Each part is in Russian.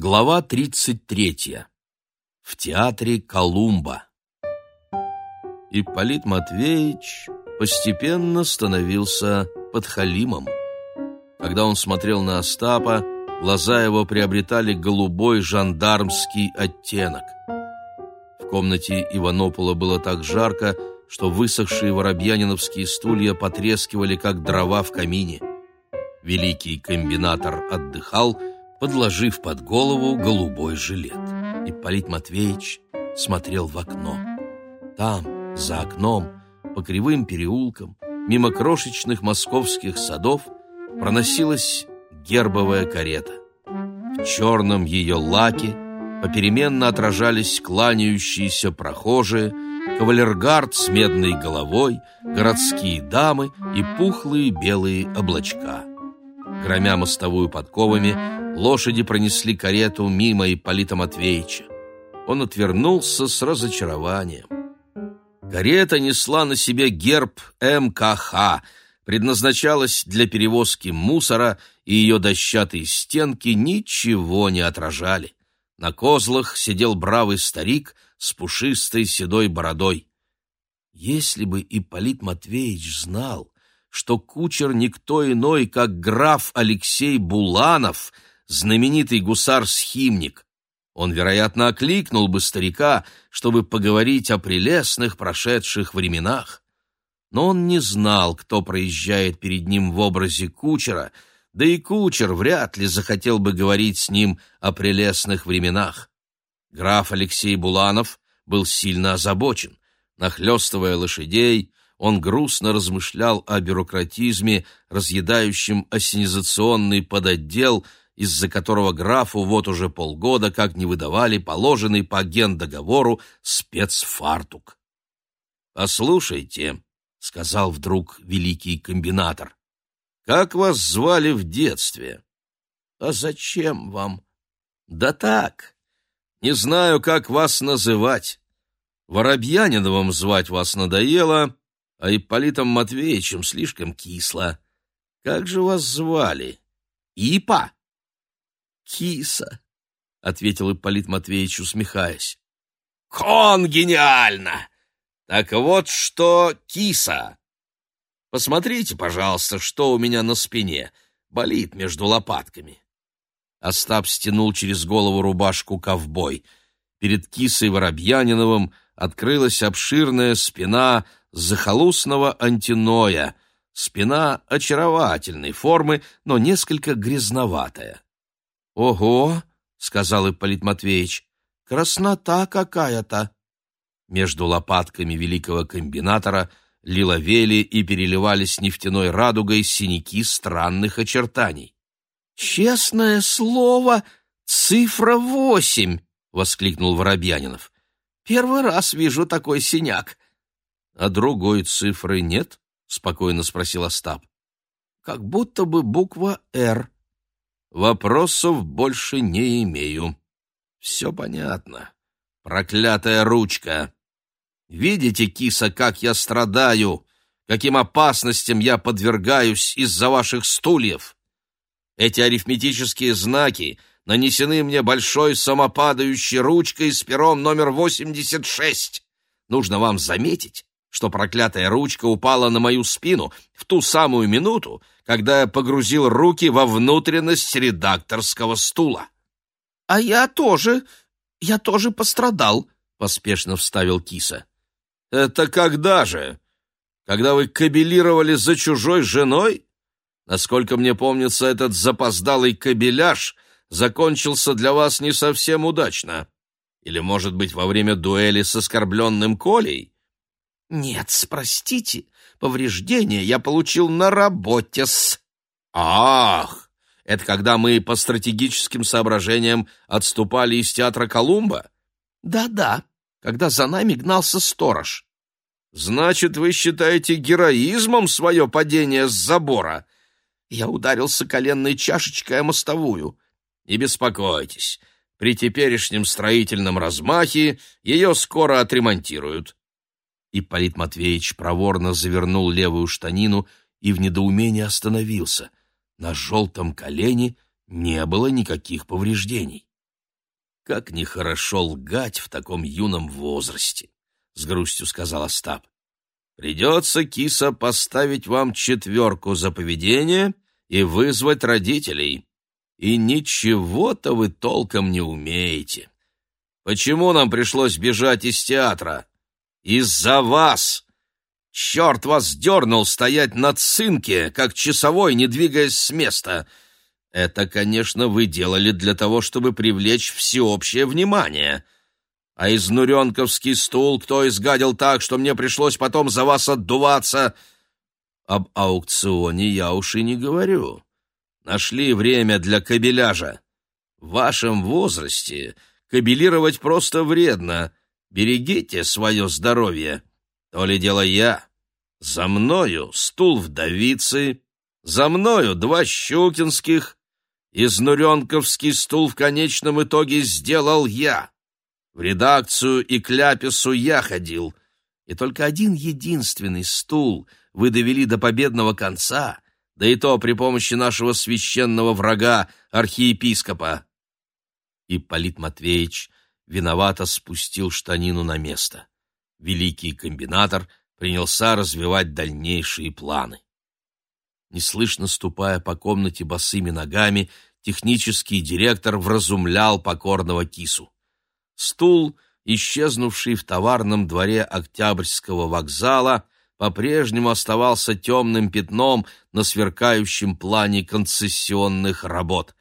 Глава 33. В театре Колумба. Ипполит Матвеевич постепенно становился подхалимом. Когда он смотрел на Остапа, глаза его приобретали голубой жандармский оттенок. В комнате Иванопола было так жарко, что высохшие воробьяниновские стулья потрескивали, как дрова в камине. Великий комбинатор отдыхал, подложив под голову голубой жилет. Ипполит Матвеевич смотрел в окно. Там, за окном, по кривым переулкам, мимо крошечных московских садов, проносилась гербовая карета. В черном ее лаке попеременно отражались кланяющиеся прохожие, кавалергард с медной головой, городские дамы и пухлые белые облачка. Громя мостовую подковами, лошади пронесли карету мимо Ипполита Матвеевича. Он отвернулся с разочарованием. Карета несла на себе герб МКХ, предназначалась для перевозки мусора, и ее дощатые стенки ничего не отражали. На козлах сидел бравый старик с пушистой седой бородой. Если бы Ипполит Матвеевич знал, что кучер никто иной, как граф Алексей Буланов, знаменитый гусар-схимник. Он, вероятно, окликнул бы старика, чтобы поговорить о прелестных прошедших временах. Но он не знал, кто проезжает перед ним в образе кучера, да и кучер вряд ли захотел бы говорить с ним о прелестных временах. Граф Алексей Буланов был сильно озабочен. Нахлестывая лошадей, он грустно размышлял о бюрократизме, разъедающем ассенизационный подотдел, из-за которого графу вот уже полгода как не выдавали положенный по гендоговору спецфартук. «Послушайте», — сказал вдруг великий комбинатор, — «как вас звали в детстве?» «А зачем вам?» «Да так, не знаю, как вас называть. Воробьяниновым звать вас надоело, а Ипполитом Матвеевичем слишком кисло. Как же вас звали? Ипа? Киса, — ответил Ипполит Матвеевич, усмехаясь. Кон гениально! Так вот что киса. Посмотрите, пожалуйста, что у меня на спине. Болит между лопатками. Остап стянул через голову рубашку ковбой. Перед кисой Воробьяниновым открылась обширная спина захолустного антиноя, спина очаровательной формы, но несколько грязноватая. «Ого!» — сказал Ипполит Матвеевич. «Краснота какая-то!» Между лопатками великого комбинатора лиловели и переливались нефтяной радугой синяки странных очертаний. «Честное слово, цифра восемь!» — воскликнул Воробьянинов. «Первый раз вижу такой синяк а другой цифры нет? спокойно спросил Остап. Как будто бы буква «Р». Вопросов больше не имею. Все понятно. Проклятая ручка. Видите, киса, как я страдаю, каким опасностям я подвергаюсь из-за ваших стульев. Эти арифметические знаки нанесены мне большой самопадающей ручкой с пером номер 86. Нужно вам заметить, что проклятая ручка упала на мою спину в ту самую минуту, когда я погрузил руки во внутренность редакторского стула. — А я тоже, я тоже пострадал, — поспешно вставил киса. — Это когда же? Когда вы кабелировали за чужой женой? Насколько мне помнится, этот запоздалый кабеляж закончился для вас не совсем удачно. Или, может быть, во время дуэли с оскорбленным Колей? «Нет, простите, повреждения я получил на работе-с». «Ах, это когда мы по стратегическим соображениям отступали из театра Колумба?» «Да-да, когда за нами гнался сторож». «Значит, вы считаете героизмом свое падение с забора?» Я ударился коленной чашечкой о мостовую. «Не беспокойтесь, при теперешнем строительном размахе ее скоро отремонтируют. Ипполит Матвеевич проворно завернул левую штанину и в недоумении остановился. На желтом колене не было никаких повреждений. Как нехорошо лгать в таком юном возрасте, с грустью сказал Остап. Придется, киса, поставить вам четверку за поведение и вызвать родителей. И ничего-то вы толком не умеете. Почему нам пришлось бежать из театра? Из-за вас! Черт вас дернул стоять на цинке, как часовой, не двигаясь с места. Это, конечно, вы делали для того, чтобы привлечь всеобщее внимание. А изнуренковский стул кто изгадил так, что мне пришлось потом за вас отдуваться? Об аукционе я уж и не говорю. Нашли время для кабеляжа. В вашем возрасте кабелировать просто вредно. Берегите свое здоровье. То ли дело я. За мною стул вдовицы, за мною два щукинских. Изнуренковский стул в конечном итоге сделал я. В редакцию и к ляпису я ходил. И только один единственный стул вы довели до победного конца, да и то при помощи нашего священного врага, архиепископа. И Полит Матвеевич виновато спустил штанину на место. Великий комбинатор принялся развивать дальнейшие планы. Неслышно ступая по комнате босыми ногами, технический директор вразумлял покорного кису. Стул, исчезнувший в товарном дворе Октябрьского вокзала, по-прежнему оставался темным пятном на сверкающем плане концессионных работ.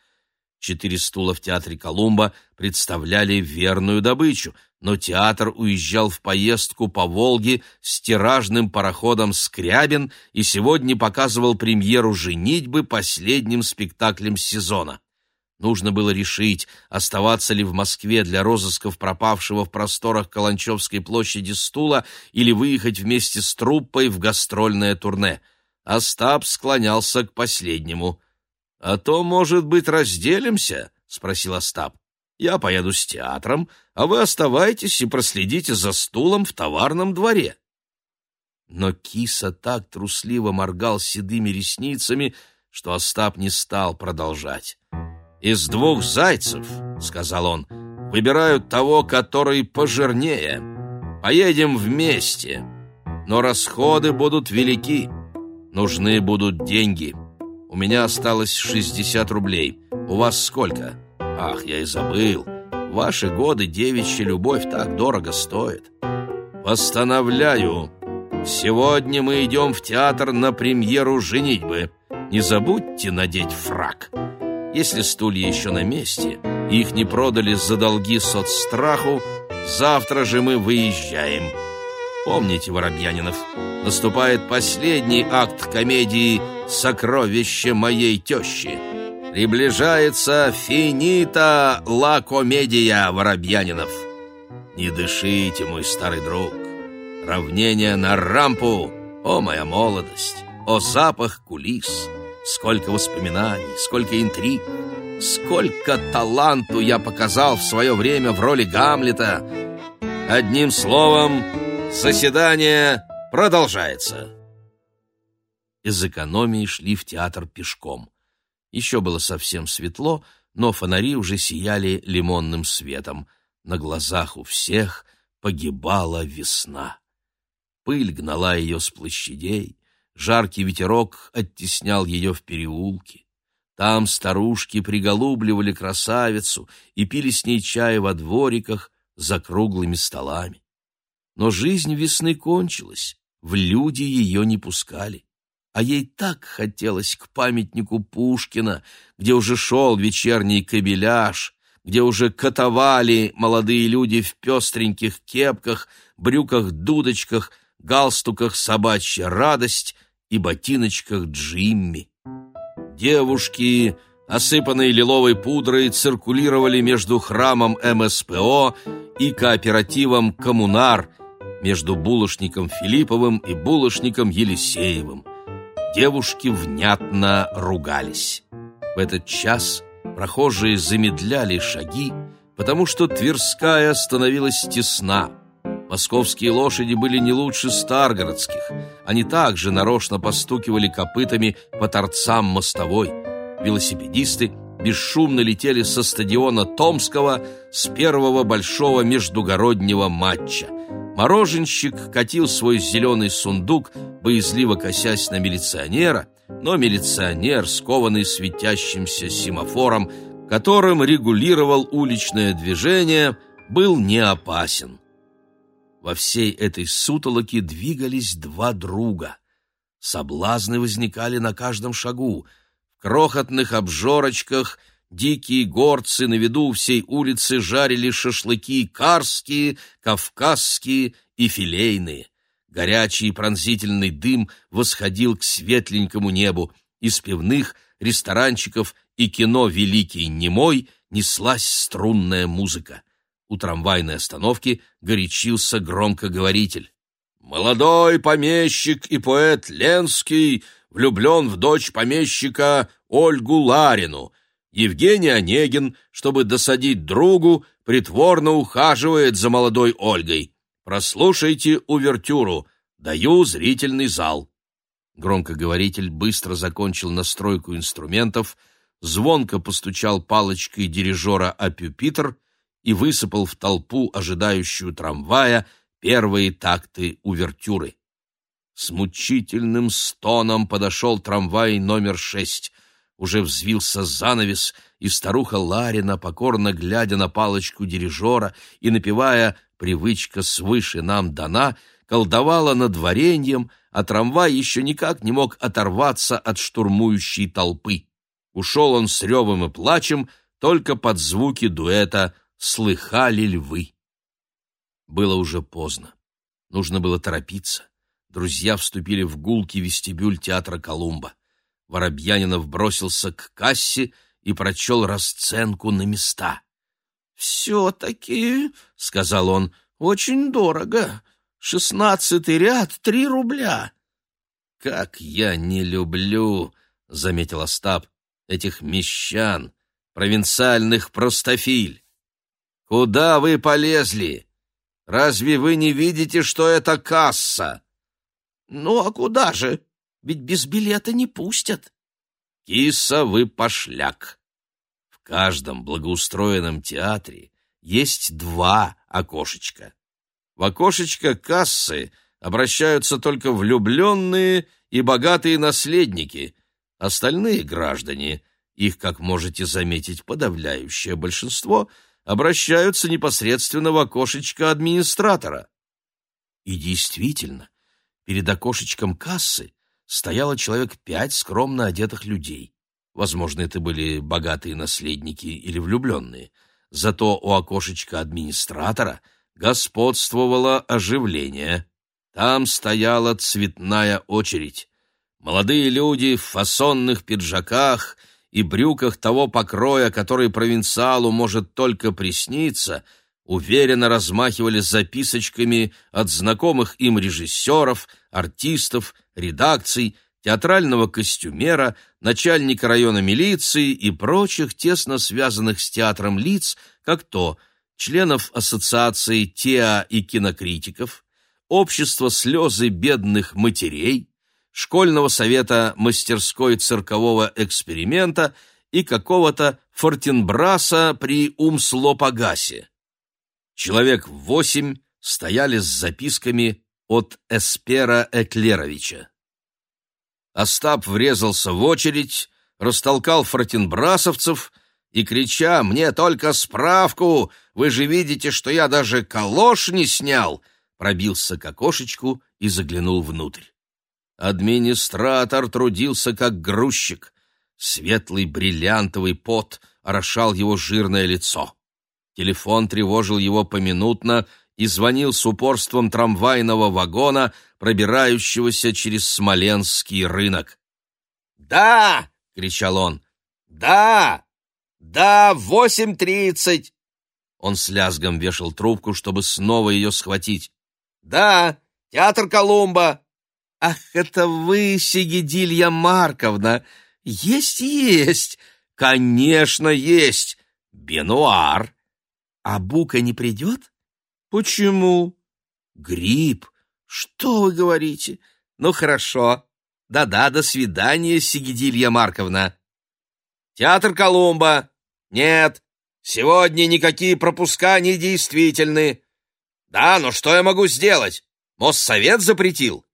Четыре стула в театре Колумба представляли верную добычу, но театр уезжал в поездку по Волге с тиражным пароходом «Скрябин» и сегодня показывал премьеру «Женитьбы» последним спектаклем сезона. Нужно было решить, оставаться ли в Москве для розысков пропавшего в просторах Каланчевской площади стула или выехать вместе с труппой в гастрольное турне. Остап склонялся к последнему. «А то, может быть, разделимся?» — спросил Остап. Я поеду с театром, а вы оставайтесь и проследите за стулом в товарном дворе. Но киса так трусливо моргал седыми ресницами, что Остап не стал продолжать. «Из двух зайцев, — сказал он, — выбирают того, который пожирнее. Поедем вместе, но расходы будут велики. Нужны будут деньги. У меня осталось шестьдесят рублей. У вас сколько?» Ах, я и забыл. Ваши годы девичья любовь так дорого стоит. Постановляю. Сегодня мы идем в театр на премьеру «Женитьбы». Не забудьте надеть фрак. Если стулья еще на месте, их не продали за долги соцстраху, завтра же мы выезжаем. Помните, Воробьянинов, наступает последний акт комедии «Сокровище моей тещи». Приближается финита ла комедия Воробьянинов. Не дышите, мой старый друг. Равнение на рампу. О, моя молодость! О, запах кулис! Сколько воспоминаний, сколько интриг! Сколько таланту я показал в свое время в роли Гамлета! Одним словом, заседание продолжается. Из экономии шли в театр пешком. Еще было совсем светло, но фонари уже сияли лимонным светом. На глазах у всех погибала весна. Пыль гнала ее с площадей, жаркий ветерок оттеснял ее в переулки. Там старушки приголубливали красавицу и пили с ней чай во двориках за круглыми столами. Но жизнь весны кончилась, в люди ее не пускали а ей так хотелось к памятнику Пушкина, где уже шел вечерний кабеляж, где уже катовали молодые люди в пестреньких кепках, брюках-дудочках, галстуках «Собачья радость» и ботиночках Джимми. Девушки, осыпанные лиловой пудрой, циркулировали между храмом МСПО и кооперативом «Коммунар», между булочником Филипповым и булочником Елисеевым девушки внятно ругались. В этот час прохожие замедляли шаги, потому что Тверская становилась тесна. Московские лошади были не лучше старгородских. Они также нарочно постукивали копытами по торцам мостовой. Велосипедисты бесшумно летели со стадиона Томского с первого большого междугороднего матча. Мороженщик катил свой зеленый сундук, боязливо косясь на милиционера, но милиционер, скованный светящимся семафором, которым регулировал уличное движение, был не опасен. Во всей этой сутолоке двигались два друга. Соблазны возникали на каждом шагу. В крохотных обжорочках дикие горцы на виду всей улицы жарили шашлыки карские, кавказские и филейные. Горячий пронзительный дым восходил к светленькому небу. Из пивных, ресторанчиков и кино «Великий немой» неслась струнная музыка. У трамвайной остановки горячился громкоговоритель. «Молодой помещик и поэт Ленский влюблен в дочь помещика Ольгу Ларину. Евгений Онегин, чтобы досадить другу, притворно ухаживает за молодой Ольгой. Прослушайте увертюру. Даю зрительный зал». Громкоговоритель быстро закончил настройку инструментов, звонко постучал палочкой дирижера о пюпитр — и высыпал в толпу, ожидающую трамвая, первые такты увертюры. С мучительным стоном подошел трамвай номер шесть. Уже взвился занавес, и старуха Ларина, покорно глядя на палочку дирижера и напевая «Привычка свыше нам дана», колдовала над вареньем, а трамвай еще никак не мог оторваться от штурмующей толпы. Ушел он с ревом и плачем только под звуки дуэта слыхали львы. Было уже поздно. Нужно было торопиться. Друзья вступили в гулкий вестибюль театра Колумба. Воробьянинов бросился к кассе и прочел расценку на места. «Все-таки, — сказал он, — очень дорого. Шестнадцатый ряд — три рубля». «Как я не люблю, — заметил Остап, — этих мещан, провинциальных простофиль. Куда вы полезли? Разве вы не видите, что это касса? Ну а куда же? Ведь без билета не пустят. Киса вы пошляк. В каждом благоустроенном театре есть два окошечка. В окошечко кассы обращаются только влюбленные и богатые наследники. Остальные граждане, их, как можете заметить, подавляющее большинство — обращаются непосредственно в окошечко администратора. И действительно, перед окошечком кассы стояло человек пять скромно одетых людей. Возможно, это были богатые наследники или влюбленные. Зато у окошечка администратора господствовало оживление. Там стояла цветная очередь. Молодые люди в фасонных пиджаках и брюках того покроя, который провинциалу может только присниться, уверенно размахивали записочками от знакомых им режиссеров, артистов, редакций, театрального костюмера, начальника района милиции и прочих тесно связанных с театром лиц, как то членов ассоциации теа и кинокритиков, общества слезы бедных матерей, школьного совета мастерской циркового эксперимента и какого-то Фортенбраса при Умслопагасе. Человек восемь стояли с записками от Эспера Эклеровича. Остап врезался в очередь, растолкал фортенбрасовцев и, крича «Мне только справку! Вы же видите, что я даже калош не снял!» пробился к окошечку и заглянул внутрь. Администратор трудился как грузчик. Светлый бриллиантовый пот орошал его жирное лицо. Телефон тревожил его поминутно и звонил с упорством трамвайного вагона, пробирающегося через Смоленский рынок. «Да!» — кричал он. «Да! Да, восемь тридцать!» Он с лязгом вешал трубку, чтобы снова ее схватить. «Да! Театр Колумба! «Ах, это вы, Сигидилья Марковна! Есть, есть! Конечно, есть! Бенуар! А Бука не придет? Почему? Грипп! Что вы говорите? Ну, хорошо. Да-да, до свидания, Сигидилья Марковна!» Театр Колумба. Нет, сегодня никакие пропуска не действительны. Да, но что я могу сделать? Моссовет запретил.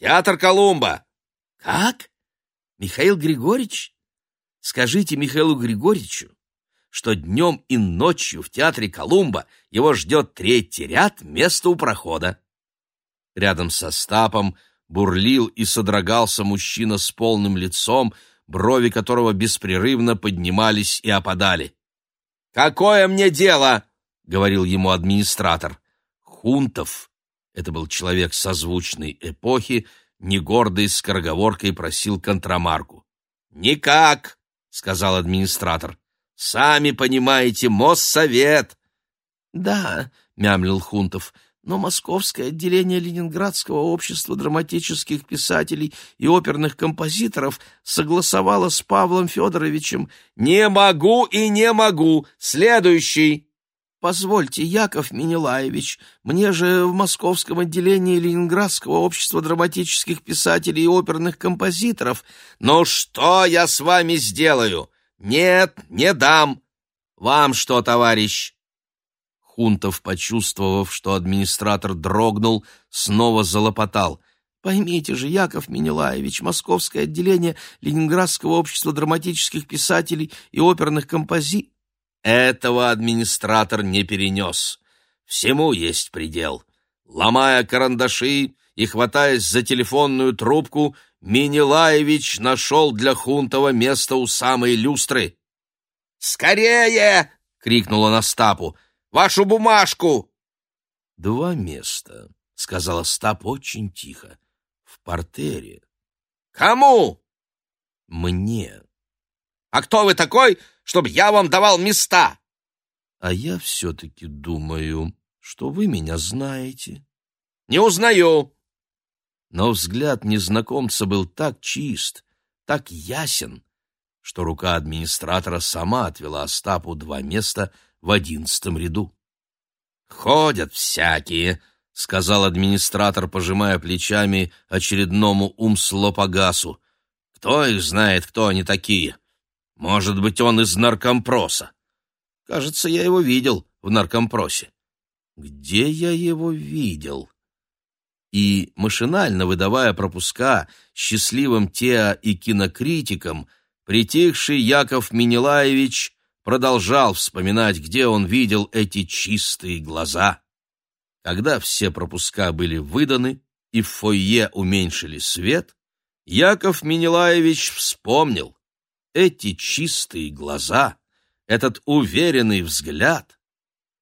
Театр Колумба. Как? Михаил Григорьевич? Скажите Михаилу Григорьевичу, что днем и ночью в театре Колумба его ждет третий ряд места у прохода. Рядом со Стапом бурлил и содрогался мужчина с полным лицом, брови которого беспрерывно поднимались и опадали. «Какое мне дело?» — говорил ему администратор. Хунтов, это был человек созвучной эпохи, негордой скороговоркой просил контрамарку. «Никак!» — сказал администратор. «Сами понимаете, Моссовет!» «Да», — мямлил Хунтов, — но Московское отделение Ленинградского общества драматических писателей и оперных композиторов согласовало с Павлом Федоровичем «Не могу и не могу! Следующий!» «Позвольте, Яков Минилаевич, мне же в Московском отделении Ленинградского общества драматических писателей и оперных композиторов...» «Ну что я с вами сделаю? Нет, не дам! Вам что, товарищ?» Хунтов, почувствовав, что администратор дрогнул, снова залопотал. «Поймите же, Яков Менелаевич, Московское отделение Ленинградского общества драматических писателей и оперных компози...» Этого администратор не перенес. Всему есть предел. Ломая карандаши и хватаясь за телефонную трубку, Минилаевич нашел для Хунтова место у самой люстры. «Скорее!» — крикнул он Остапу. Вашу бумажку!» «Два места», — сказала Стап очень тихо. «В портере». «Кому?» «Мне». «А кто вы такой, чтобы я вам давал места?» «А я все-таки думаю, что вы меня знаете». «Не узнаю». Но взгляд незнакомца был так чист, так ясен, что рука администратора сама отвела Остапу два места — в одиннадцатом ряду. «Ходят всякие», — сказал администратор, пожимая плечами очередному умслопогасу. «Кто их знает, кто они такие? Может быть, он из наркомпроса. Кажется, я его видел в наркомпросе. Где я его видел?» И, машинально выдавая пропуска счастливым теа и кинокритикам, притихший Яков Минилаевич продолжал вспоминать, где он видел эти чистые глаза. Когда все пропуска были выданы и в фойе уменьшили свет, Яков Минилаевич вспомнил эти чистые глаза, этот уверенный взгляд.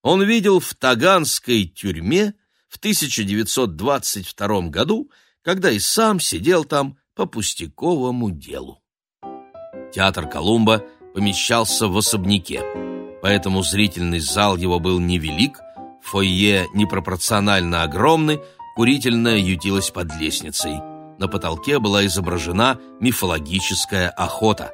Он видел в Таганской тюрьме в 1922 году, когда и сам сидел там по пустяковому делу. Театр Колумба помещался в особняке, поэтому зрительный зал его был невелик, фойе непропорционально огромный, курительная ютилась под лестницей. На потолке была изображена мифологическая охота.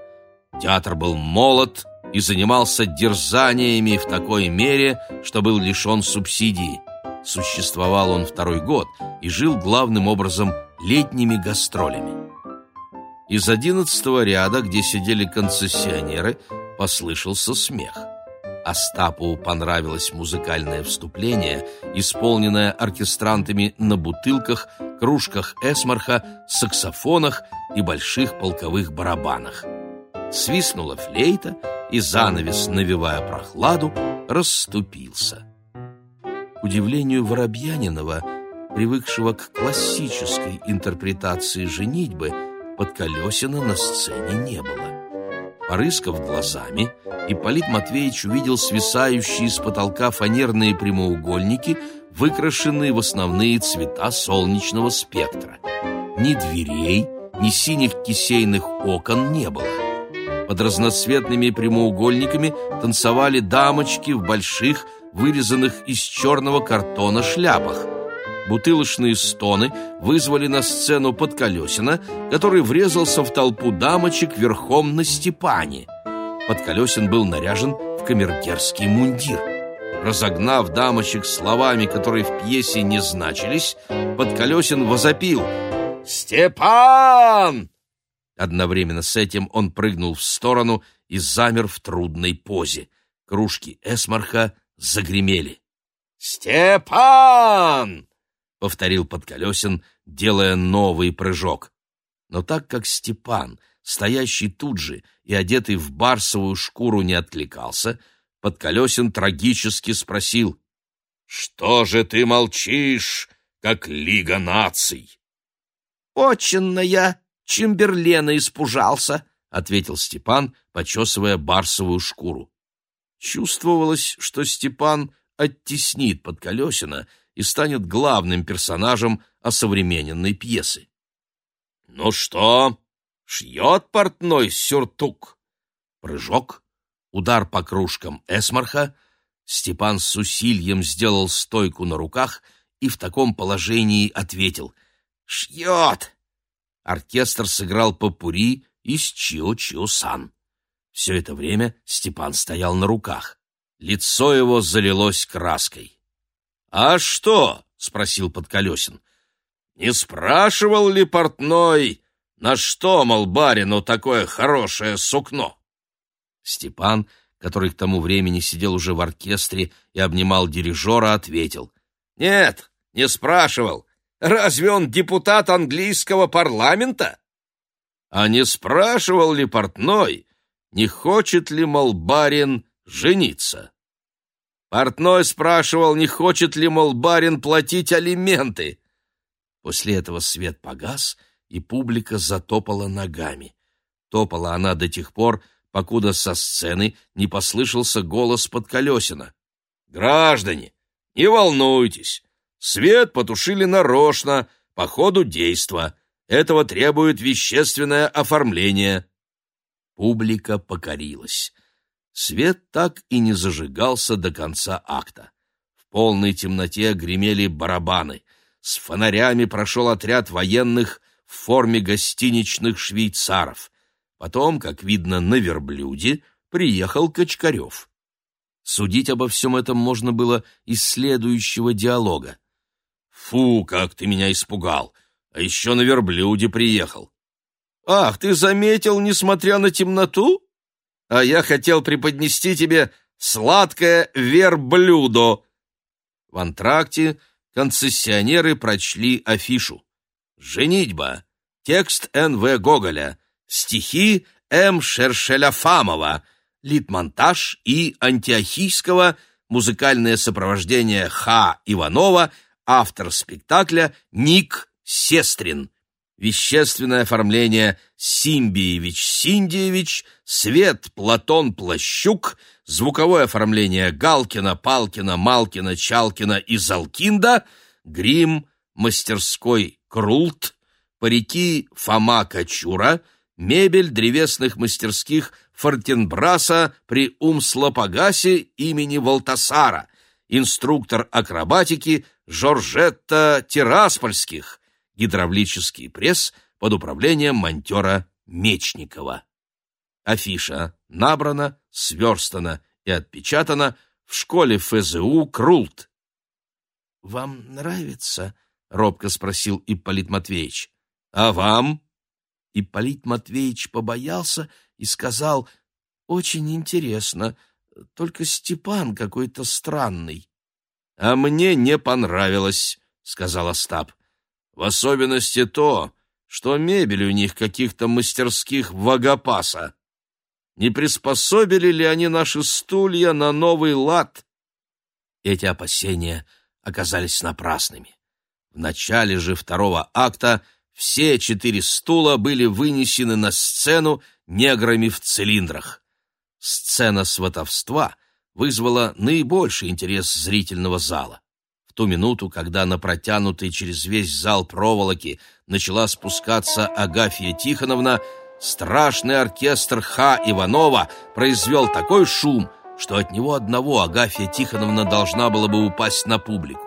Театр был молод и занимался дерзаниями в такой мере, что был лишен субсидии. Существовал он второй год и жил главным образом летними гастролями. Из одиннадцатого ряда, где сидели концессионеры, послышался смех. Остапу понравилось музыкальное вступление, исполненное оркестрантами на бутылках, кружках эсмарха, саксофонах и больших полковых барабанах. Свистнула флейта, и занавес, навевая прохладу, расступился. Удивлению Воробьянинова, привыкшего к классической интерпретации женитьбы, Подколесина на сцене не было. Порыскав глазами, Ипполит Матвеевич увидел свисающие с потолка фанерные прямоугольники, выкрашенные в основные цвета солнечного спектра. Ни дверей, ни синих кисейных окон не было. Под разноцветными прямоугольниками танцевали дамочки в больших, вырезанных из черного картона шляпах бутылочные стоны вызвали на сцену Подколесина, который врезался в толпу дамочек верхом на Степане. Подколесин был наряжен в камергерский мундир. Разогнав дамочек словами, которые в пьесе не значились, Подколесин возопил «Степан!» Одновременно с этим он прыгнул в сторону и замер в трудной позе. Кружки эсмарха загремели. «Степан!» — повторил Подколесин, делая новый прыжок. Но так как Степан, стоящий тут же и одетый в барсовую шкуру, не откликался, Подколесин трагически спросил, «Что же ты молчишь, как Лига наций?» «Очень я Чемберлена испужался», — ответил Степан, почесывая барсовую шкуру. Чувствовалось, что Степан оттеснит Подколесина и станет главным персонажем осовремененной пьесы. «Ну что, шьет портной сюртук?» Прыжок, удар по кружкам эсмарха, Степан с усилием сделал стойку на руках и в таком положении ответил «Шьет!» Оркестр сыграл попури из Чио-Чио-Сан. Все это время Степан стоял на руках. Лицо его залилось краской. «А что?» — спросил Подколесин. «Не спрашивал ли портной, на что, мол, барину такое хорошее сукно?» Степан, который к тому времени сидел уже в оркестре и обнимал дирижера, ответил. «Нет, не спрашивал. Разве он депутат английского парламента?» «А не спрашивал ли портной, не хочет ли, мол, барин жениться?» Портной спрашивал, не хочет ли, мол, барин платить алименты. После этого свет погас, и публика затопала ногами. Топала она до тех пор, покуда со сцены не послышался голос Подколесина. «Граждане, не волнуйтесь, свет потушили нарочно, по ходу действа. Этого требует вещественное оформление». Публика покорилась. Свет так и не зажигался до конца акта. В полной темноте гремели барабаны. С фонарями прошел отряд военных в форме гостиничных швейцаров. Потом, как видно, на верблюде приехал Качкарев. Судить обо всем этом можно было из следующего диалога. «Фу, как ты меня испугал! А еще на верблюде приехал!» «Ах, ты заметил, несмотря на темноту?» а я хотел преподнести тебе сладкое верблюдо». В антракте концессионеры прочли афишу. «Женитьба», текст Н.В. Гоголя, стихи М. Шершеляфамова, литмонтаж и антиохийского, музыкальное сопровождение Х. Иванова, автор спектакля Ник Сестрин вещественное оформление Симбиевич-Синдиевич, свет Платон-Плащук, звуковое оформление Галкина, Палкина, Малкина, Чалкина и Залкинда, грим мастерской Крулт, парики Фома Качура, мебель древесных мастерских Фортенбраса при Умслопогасе имени Валтасара, инструктор акробатики Жоржетта Тираспольских, гидравлический пресс под управлением монтера Мечникова. Афиша набрана, сверстана и отпечатана в школе ФЗУ Крулт. «Вам нравится?» — робко спросил Ипполит Матвеевич. «А вам?» Ипполит Матвеевич побоялся и сказал, «Очень интересно, только Степан какой-то странный». «А мне не понравилось», — сказал Остап. В особенности то, что мебель у них каких-то мастерских вагопаса. Не приспособили ли они наши стулья на новый лад? Эти опасения оказались напрасными. В начале же второго акта все четыре стула были вынесены на сцену неграми в цилиндрах. Сцена сватовства вызвала наибольший интерес зрительного зала. Ту минуту, когда на протянутой через весь зал проволоки начала спускаться Агафья Тихоновна, страшный оркестр Х. Иванова произвел такой шум, что от него одного Агафья Тихоновна должна была бы упасть на публику.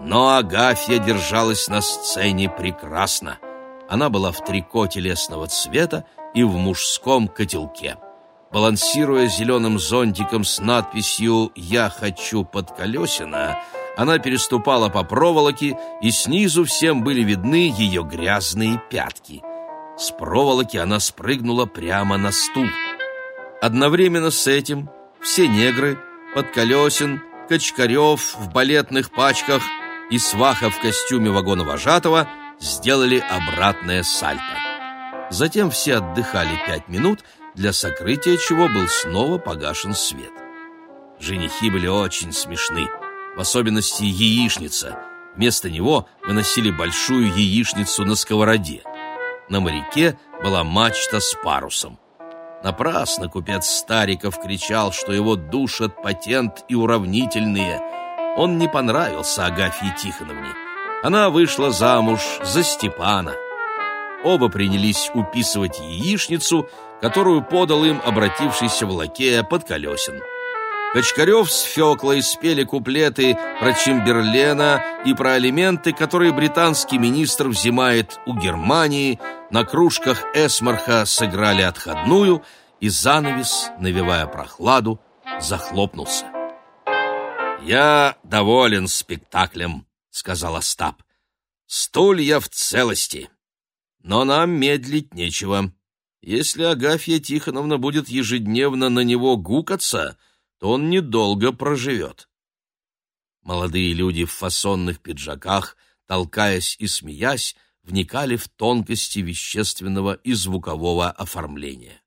Но Агафья держалась на сцене прекрасно. Она была в трико телесного цвета и в мужском котелке. Балансируя зеленым зонтиком с надписью «Я хочу под колесина», она переступала по проволоке, и снизу всем были видны ее грязные пятки. С проволоки она спрыгнула прямо на стул. Одновременно с этим все негры, Подколесин, Кочкарев в балетных пачках и Сваха в костюме вагоновожатого сделали обратное сальто. Затем все отдыхали пять минут, для сокрытия чего был снова погашен свет. Женихи были очень смешны, в особенности яичница. Вместо него выносили большую яичницу на сковороде. На моряке была мачта с парусом. Напрасно купец Стариков кричал, что его душат патент и уравнительные. Он не понравился Агафье Тихоновне. Она вышла замуж за Степана. Оба принялись уписывать яичницу, которую подал им обратившийся в лакея Подколесин. Кочкарев с Феклой спели куплеты про Чемберлена и про алименты, которые британский министр взимает у Германии, на кружках Эсмарха сыграли отходную, и занавес, навевая прохладу, захлопнулся. «Я доволен спектаклем», — сказал Остап. «Стулья в целости. Но нам медлить нечего. Если Агафья Тихоновна будет ежедневно на него гукаться, то он недолго проживет». Молодые люди в фасонных пиджаках, толкаясь и смеясь, вникали в тонкости вещественного и звукового оформления.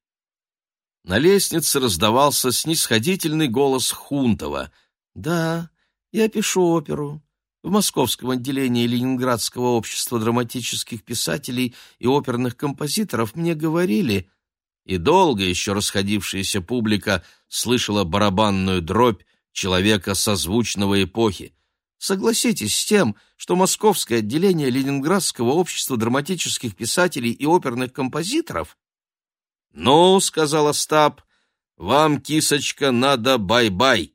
На лестнице раздавался снисходительный голос Хунтова. «Да, я пишу оперу. В московском отделении Ленинградского общества драматических писателей и оперных композиторов мне говорили...» И долго еще расходившаяся публика слышала барабанную дробь человека созвучного эпохи. Согласитесь с тем, что московское отделение Ленинградского общества драматических писателей и оперных композиторов «Ну, — сказал Остап, — вам, кисочка, надо бай-бай.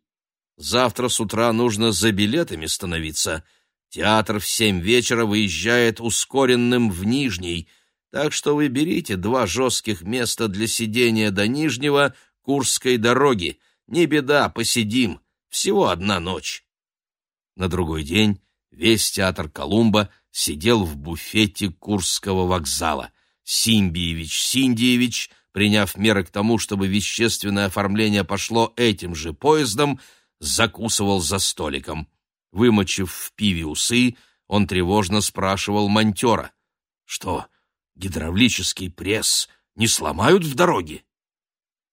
Завтра с утра нужно за билетами становиться. Театр в семь вечера выезжает ускоренным в Нижний, так что вы берите два жестких места для сидения до Нижнего Курской дороги. Не беда, посидим. Всего одна ночь». На другой день весь театр Колумба сидел в буфете Курского вокзала. Симбиевич Синдиевич — приняв меры к тому, чтобы вещественное оформление пошло этим же поездом, закусывал за столиком. Вымочив в пиве усы, он тревожно спрашивал монтера. «Что, гидравлический пресс не сломают в дороге?»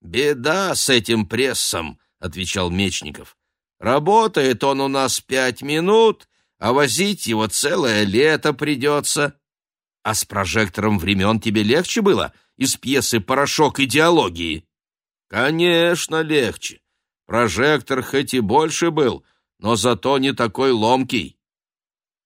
«Беда с этим прессом», — отвечал Мечников. «Работает он у нас пять минут, а возить его целое лето придется». «А с прожектором времен тебе легче было?» из пьесы «Порошок идеологии». Конечно, легче. Прожектор хоть и больше был, но зато не такой ломкий.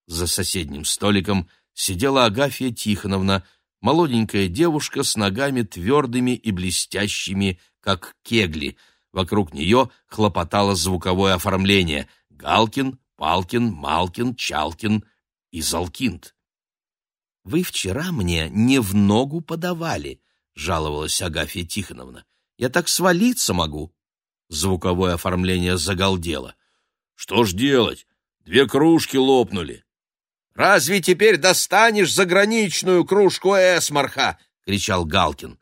За соседним столиком сидела Агафья Тихоновна, молоденькая девушка с ногами твердыми и блестящими, как кегли. Вокруг нее хлопотало звуковое оформление — Галкин, Палкин, Малкин, Чалкин и Залкинд. «Вы вчера мне не в ногу подавали», — жаловалась Агафья Тихоновна. «Я так свалиться могу». Звуковое оформление загалдело. «Что ж делать? Две кружки лопнули». «Разве теперь достанешь заграничную кружку эсмарха?» — кричал Галкин.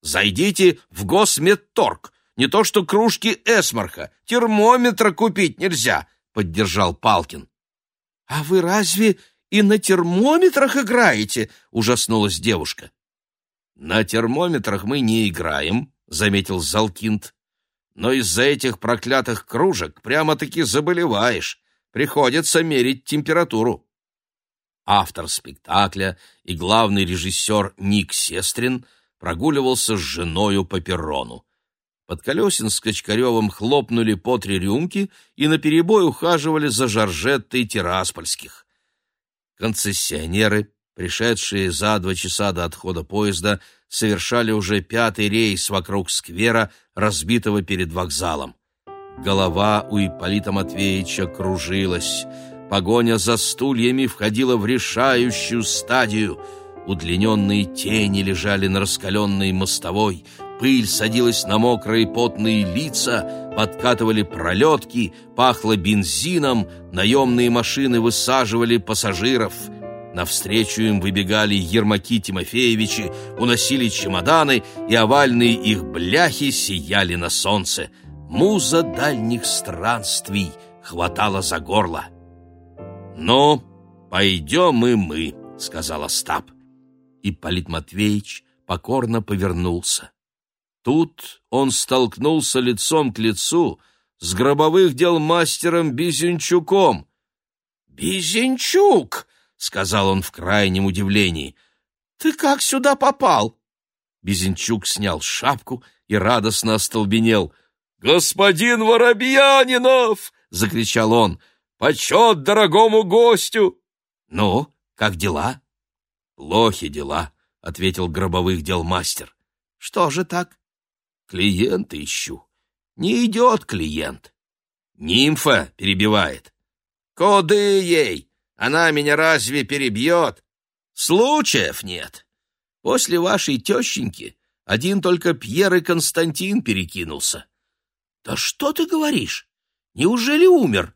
«Зайдите в Госмедторг. Не то что кружки эсмарха. Термометра купить нельзя», — поддержал Палкин. «А вы разве и на термометрах играете?» — ужаснулась девушка. «На термометрах мы не играем», — заметил Залкинд. «Но из-за этих проклятых кружек прямо-таки заболеваешь. Приходится мерить температуру». Автор спектакля и главный режиссер Ник Сестрин прогуливался с женою по перрону. Подколесин с Качкаревым хлопнули по три рюмки и наперебой ухаживали за Жоржеттой Тираспольских. Концессионеры, пришедшие за два часа до отхода поезда, совершали уже пятый рейс вокруг сквера, разбитого перед вокзалом. Голова у Ипполита Матвеевича кружилась. Погоня за стульями входила в решающую стадию. Удлиненные тени лежали на раскаленной мостовой, пыль садилась на мокрые потные лица, подкатывали пролетки, пахло бензином, наемные машины высаживали пассажиров. Навстречу им выбегали Ермаки Тимофеевичи, уносили чемоданы, и овальные их бляхи сияли на солнце. Муза дальних странствий хватала за горло. «Ну, пойдем и мы», — сказал Остап. И Полит Матвеевич покорно повернулся. Тут он столкнулся лицом к лицу с гробовых дел мастером Безенчуком. «Безенчук!» — сказал он в крайнем удивлении. «Ты как сюда попал?» Безенчук снял шапку и радостно остолбенел. «Господин Воробьянинов!» — закричал он. «Почет дорогому гостю!» «Ну, как дела?» «Плохи дела», — ответил гробовых дел мастер. «Что же так?» «Клиента ищу. Не идет клиент. Нимфа перебивает. Коды ей! Она меня разве перебьет? Случаев нет. После вашей тещеньки один только Пьер и Константин перекинулся. Да что ты говоришь? Неужели умер?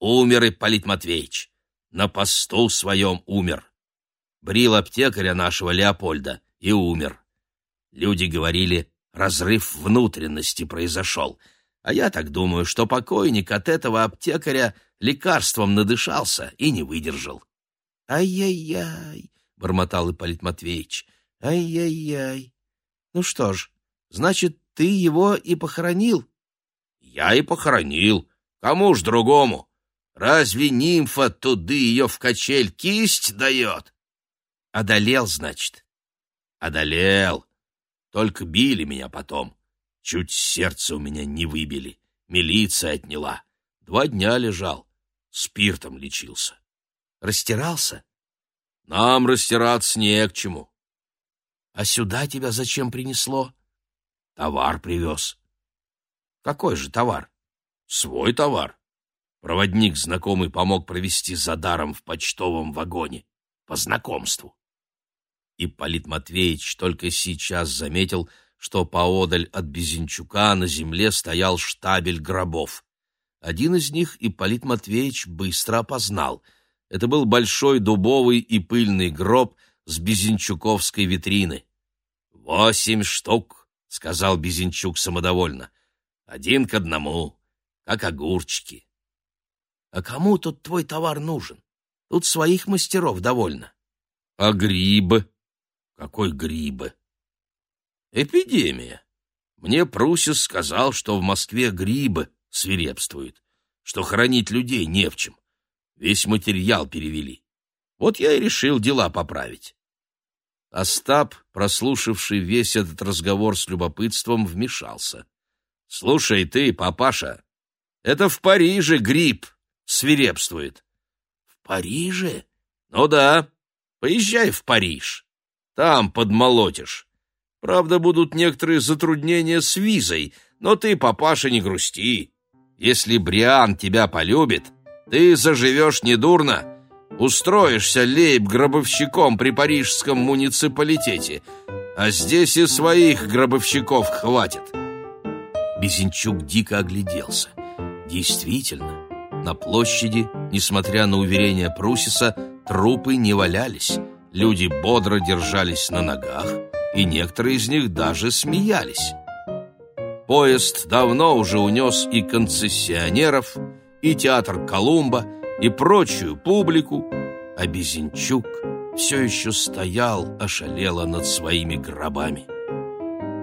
Умер Ипполит Матвеевич. На посту своем умер. Брил аптекаря нашего Леопольда и умер. Люди говорили, разрыв внутренности произошел. А я так думаю, что покойник от этого аптекаря лекарством надышался и не выдержал. «Ай-яй-яй!» — бормотал Ипполит Матвеевич. «Ай-яй-яй! Ну что ж, значит, ты его и похоронил?» «Я и похоронил. Кому ж другому? Разве нимфа туды ее в качель кисть дает?» «Одолел, значит?» «Одолел. Только били меня потом. Чуть сердце у меня не выбили. Милиция отняла. Два дня лежал спиртом лечился. Растирался? Нам растираться не к чему. А сюда тебя зачем принесло? Товар привез. Какой же товар? Свой товар. Проводник знакомый помог провести за даром в почтовом вагоне. По знакомству. И Полит Матвеевич только сейчас заметил, что поодаль от Безенчука на земле стоял штабель гробов. Один из них Ипполит Матвеевич быстро опознал. Это был большой дубовый и пыльный гроб с Безенчуковской витрины. «Восемь штук», — сказал Безенчук самодовольно. «Один к одному, как огурчики». «А кому тут твой товар нужен? Тут своих мастеров довольно». «А грибы?» «Какой грибы?» «Эпидемия. Мне Прусис сказал, что в Москве грибы» свирепствует, что хоронить людей не в чем. Весь материал перевели. Вот я и решил дела поправить. Остап, прослушавший весь этот разговор с любопытством, вмешался. — Слушай ты, папаша, это в Париже грипп свирепствует. — В Париже? — Ну да. Поезжай в Париж. Там подмолотишь. Правда, будут некоторые затруднения с визой, но ты, папаша, не грусти. Если Бриан тебя полюбит, ты заживешь недурно, устроишься лейб-гробовщиком при парижском муниципалитете, а здесь и своих гробовщиков хватит. Безенчук дико огляделся. Действительно, на площади, несмотря на уверения Прусиса, трупы не валялись. Люди бодро держались на ногах, и некоторые из них даже смеялись. Поезд давно уже унес и концессионеров, и театр Колумба, и прочую публику, а Безенчук все еще стоял, ошалело над своими гробами.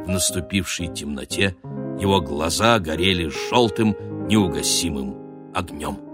В наступившей темноте его глаза горели желтым, неугасимым огнем.